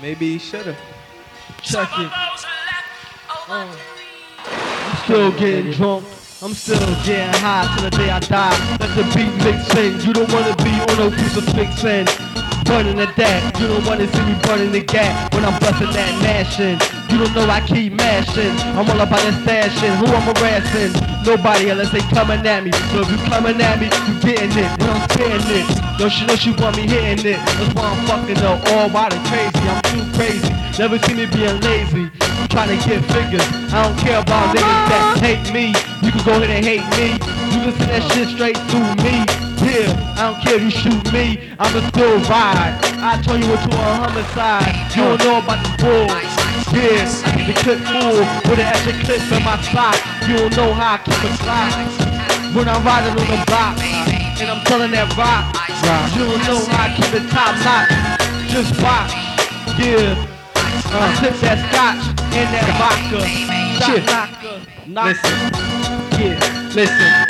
Maybe he should've. Check it. Oh. I'm still getting drunk. I'm still getting high till the day I die. Let the beat mix in. You don't wanna be on no crucifix and burning the that. You don't wanna see me burning the gap when I'm busting that mashing. You don't know I keep mashing. I'm all about that stashing. Who I'm harassing? Nobody unless they coming at me. So if you coming at me, you getting it. When I'm spitting it. Don't she know she want me hitting it? That's why I'm fucking up all wild and crazy. I'm too crazy. Never see me being lazy. I'm trying to get figures. I don't care about niggas that uh-huh. hate me. You can go ahead and hate me. You send that shit straight to me. Yeah, I don't care if you shoot me. I'ma still ride. I turn you into a homicide. You don't know about the bulls. Yeah, the clip full with an extra clip in my sock. You don't know how I keep it clock. When I'm riding on the block, and I'm telling that rock. You don't know how I keep it top notch. Just watch. Yeah. Uh, sip that scotch and that vodka. Shot knocker. Knocker. Yeah, listen.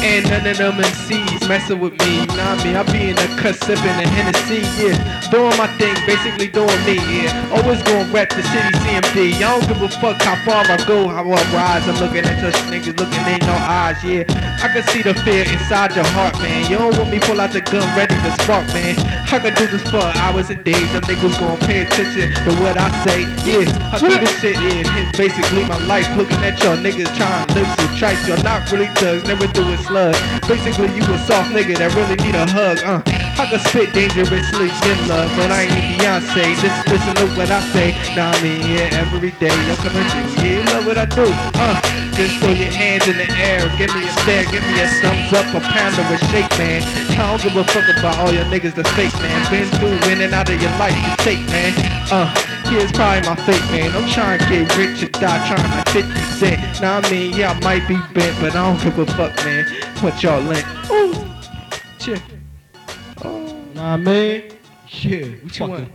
And none of them MCs messing with me, you me. I be in the cut sipping the Hennessy, yeah. Doing my thing, basically doing me, yeah. Always gonna rep the city CMD. I don't give a fuck how far I go, how I rise. I'm looking at such niggas looking in your eyes, yeah. I can see the fear inside your heart, man. You don't want me pull out the gun ready to spark, man. I can do this for hours and days. Them niggas gonna pay attention to what I say, yeah. I do this shit, yeah. It's basically my life. Looking at y'all niggas trying to live some trice. Y'all not really thugs, never do it slug. Basically, you a soft nigga that really need a hug, uh. I can spit dangerously in love, but I ain't Beyonce. Just listen to what I say. Nah, I mean, yeah, every day I'm coming through. Yeah, you love what I do, uh. Just throw your hands in the air, give me a stare, give me a thumbs up, a pound of a shake, man. I don't give a fuck about all your niggas that's fake, man. Been through in and out of your life to take, man. Uh, here's probably my fate, man. I'm trying to get rich or die, trying to 50 cent. Now I mean, yeah, I might be bent, but I don't give a fuck, man. What y'all lent? Ooh, check. Nah, man. Yeah, we you fucking